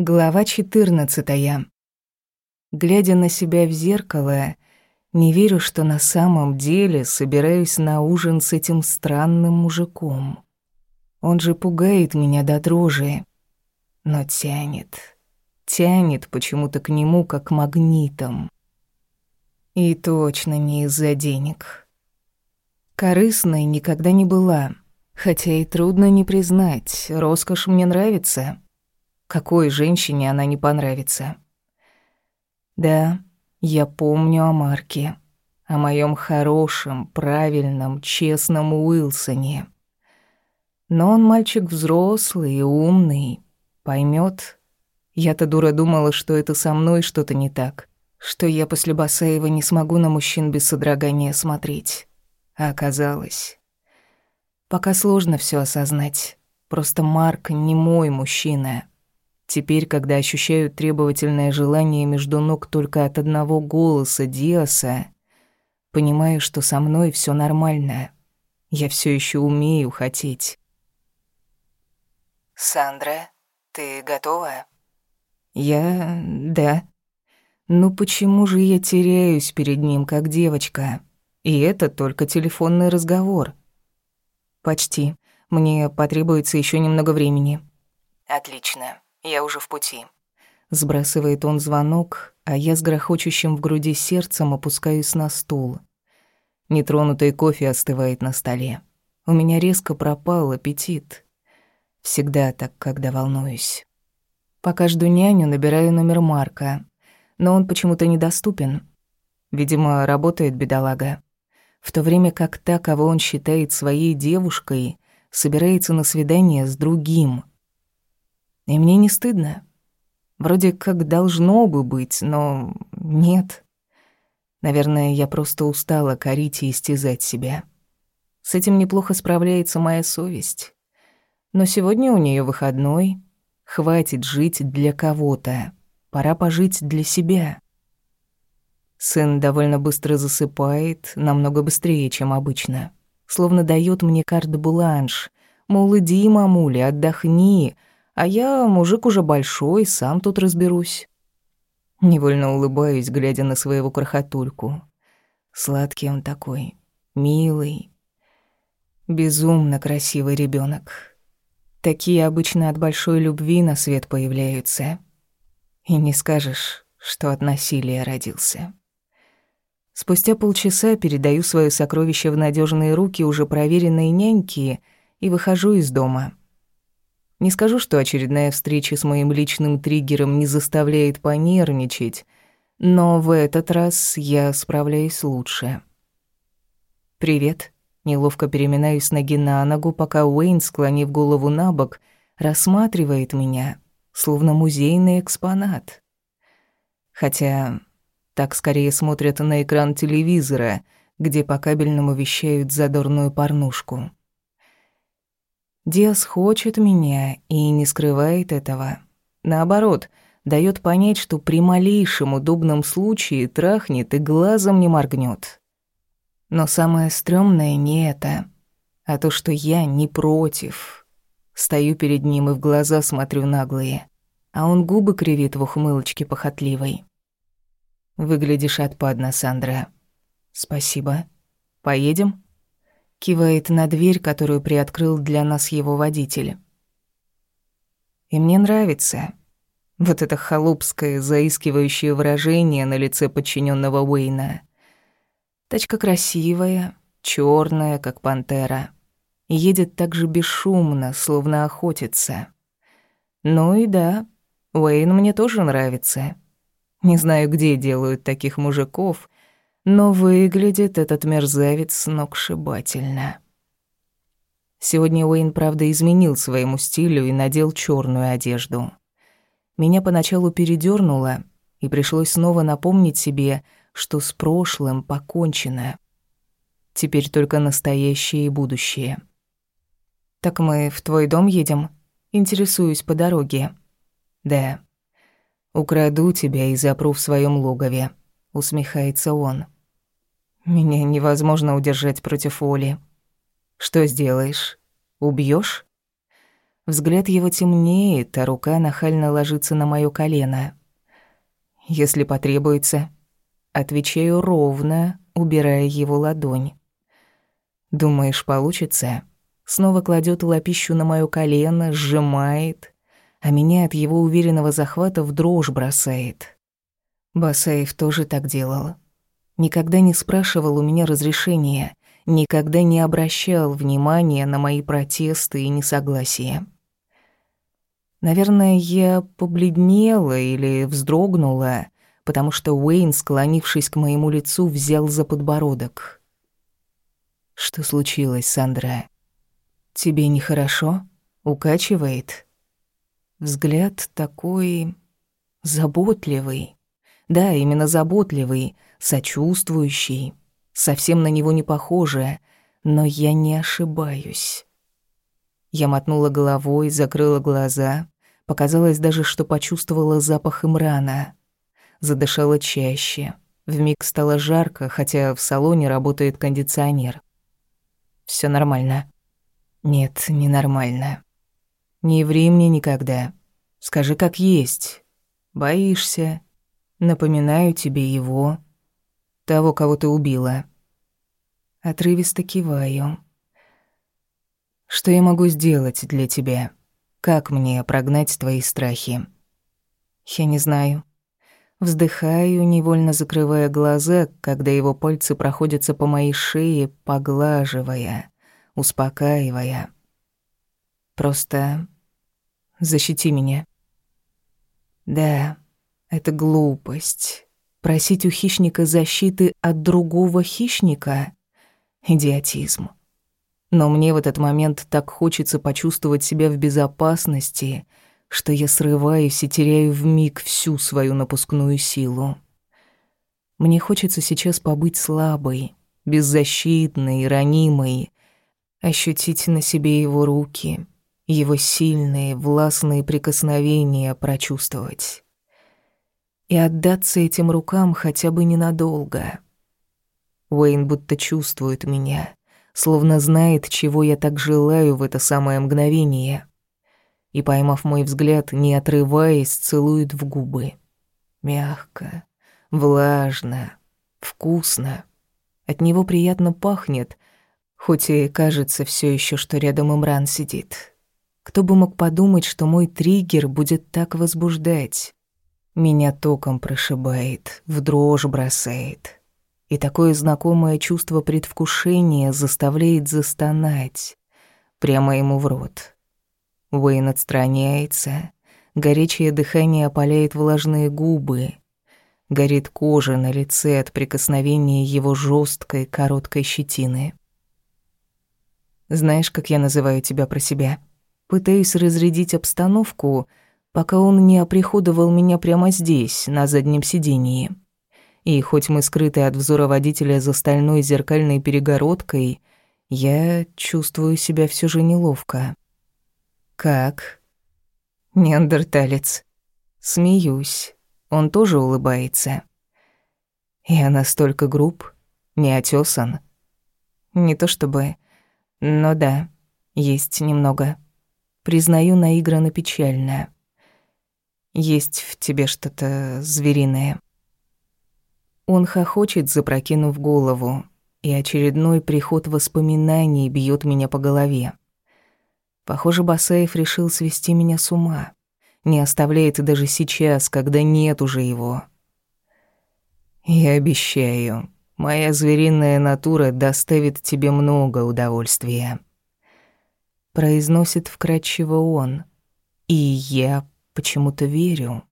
Глава 14. Глядя на себя в зеркало, не верю, что на самом деле собираюсь на ужин с этим странным мужиком. Он же пугает меня до дрожи, но тянет, тянет почему-то к нему как магнитом. И точно не из-за денег. Корыстной никогда не была, хотя и трудно не признать, роскошь мне нравится — какой женщине она не понравится? Да, я помню о Марке, о моем хорошем, правильном, честном Уилсоне. Но он мальчик взрослый и умный, поймет. Я-то дура думала, что это со мной что-то не так, что я после Басаева не смогу на мужчин без содрогания смотреть. А оказалось... Пока сложно все осознать. Просто Марк не мой мужчина. Теперь, когда ощущаю требовательное желание между ног только от одного голоса Диаса, понимаю, что со мной все нормально. Я все еще умею хотеть. «Сандра, ты готова?» «Я... да. Ну почему же я теряюсь перед ним, как девочка? И это только телефонный разговор». «Почти. Мне потребуется еще немного времени». «Отлично. Я уже в пути. Сбрасывает он звонок, а я с грохочущим в груди сердцем опускаюсь на стул. Нетронутый кофе остывает на столе. У меня резко пропал аппетит. Всегда так, когда волнуюсь. Пока жду няню, набираю номер Марка, но он почему-то недоступен. Видимо, работает бедолага. В то время как та, кого он считает своей девушкой, собирается на свидание с другим — и мне не стыдно. Вроде как должно бы быть, но нет. Наверное, я просто устала корить и истязать себя. С этим неплохо справляется моя совесть. Но сегодня у нее выходной. Хватит жить для кого-то. Пора пожить для себя. Сын довольно быстро засыпает, намного быстрее, чем обычно. Словно дает мне карт-бланш. Мол, иди, мамуля, отдохни, а я мужик уже большой, сам тут разберусь. Невольно улыбаюсь, глядя на своего крохотульку. Сладкий он такой, милый, безумно красивый ребенок. Такие обычно от большой любви на свет появляются. И не скажешь, что от насилия родился. Спустя полчаса передаю свое сокровище в надежные руки уже проверенной няньки и выхожу из дома. Не скажу, что очередная встреча с моим личным триггером не заставляет понервничать, но в этот раз я справляюсь лучше. «Привет». Неловко переминаюсь с ноги на ногу, пока Уэйн, склонив голову на бок, рассматривает меня, словно музейный экспонат. Хотя так скорее смотрят на экран телевизора, где по кабельному вещают задорную порнушку. Диас хочет меня и не скрывает этого. Наоборот, дает понять, что при малейшем удобном случае трахнет и глазом не моргнет. Но самое стрёмное не это, а то, что я не против. Стою перед ним и в глаза смотрю наглые, а он губы кривит в ухмылочке похотливой. «Выглядишь отпадно, Сандра». «Спасибо. Поедем?» Кивает на дверь, которую приоткрыл для нас его водитель. И мне нравится. Вот это холопское, заискивающее выражение на лице подчиненного Уэйна. Тачка красивая, черная, как пантера. Едет так же бесшумно, словно охотится. Ну и да, Уэйн мне тоже нравится. Не знаю, где делают таких мужиков, но выглядит этот мерзавец сногсшибательно. Сегодня Уэйн, правда, изменил своему стилю и надел черную одежду. Меня поначалу передернуло, и пришлось снова напомнить себе, что с прошлым покончено. Теперь только настоящее и будущее. «Так мы в твой дом едем?» Интересуюсь по дороге. «Да. Украду тебя и запру в своем логове», — усмехается он. Меня невозможно удержать против Оли. Что сделаешь? Убьёшь? Взгляд его темнеет, а рука нахально ложится на моё колено. Если потребуется, отвечаю ровно, убирая его ладонь. Думаешь, получится? Снова кладет лапищу на моё колено, сжимает, а меня от его уверенного захвата в дрожь бросает. Басаев тоже так делал. Никогда не спрашивал у меня разрешения, никогда не обращал внимания на мои протесты и несогласия. Наверное, я побледнела или вздрогнула, потому что Уэйн, склонившись к моему лицу, взял за подбородок. «Что случилось, Сандра? Тебе нехорошо? Укачивает?» Взгляд такой... заботливый. Да, именно заботливый, сочувствующий. Совсем на него не похоже, но я не ошибаюсь. Я мотнула головой, закрыла глаза. Показалось даже, что почувствовала запах имрана. Задышала чаще. Вмиг стало жарко, хотя в салоне работает кондиционер. Все нормально. Нет, не нормально. Не ври мне никогда. Скажи, как есть. Боишься? Напоминаю тебе его. Того, кого ты убила. Отрывисто киваю. Что я могу сделать для тебя? Как мне прогнать твои страхи? Я не знаю. Вздыхаю, невольно закрывая глаза, когда его пальцы проходятся по моей шее, поглаживая, успокаивая. Просто защити меня. Да, это глупость. Просить у хищника защиты от другого хищника — идиотизм. Но мне в этот момент так хочется почувствовать себя в безопасности, что я срываюсь и теряю в миг всю свою напускную силу. Мне хочется сейчас побыть слабой, беззащитной, ранимой, ощутить на себе его руки, его сильные, властные прикосновения прочувствовать. И отдаться этим рукам хотя бы ненадолго. Уэйн будто чувствует меня, словно знает, чего я так желаю в это самое мгновение. И, поймав мой взгляд, не отрываясь, целует в губы. Мягко, влажно, вкусно. От него приятно пахнет, хоть и кажется все еще, что рядом Имран сидит. Кто бы мог подумать, что мой триггер будет так возбуждать? Меня током прошибает, в дрожь бросает и такое знакомое чувство предвкушения заставляет застонать прямо ему в рот. Уэйн отстраняется, горячее дыхание опаляет влажные губы, горит кожа на лице от прикосновения его жесткой короткой щетины. Знаешь, как я называю тебя про себя? Пытаюсь разрядить обстановку, пока он не оприходовал меня прямо здесь, на заднем сидении. И хоть мы скрыты от взора водителя за стальной зеркальной перегородкой, я чувствую себя все же неловко. «Как?» «Неандерталец». Смеюсь. Он тоже улыбается. Я настолько груб, не отёсан. Не то чтобы... Но да, есть немного. Признаю наигранно печально. Есть в тебе что-то звериное. Он хохочет, запрокинув голову, и очередной приход воспоминаний бьет меня по голове. Похоже, Басаев решил свести меня с ума. Не оставляет даже сейчас, когда нет уже его. Я обещаю, моя звериная натура доставит тебе много удовольствия. Произносит вкрадчиво он. И я почему-то верю.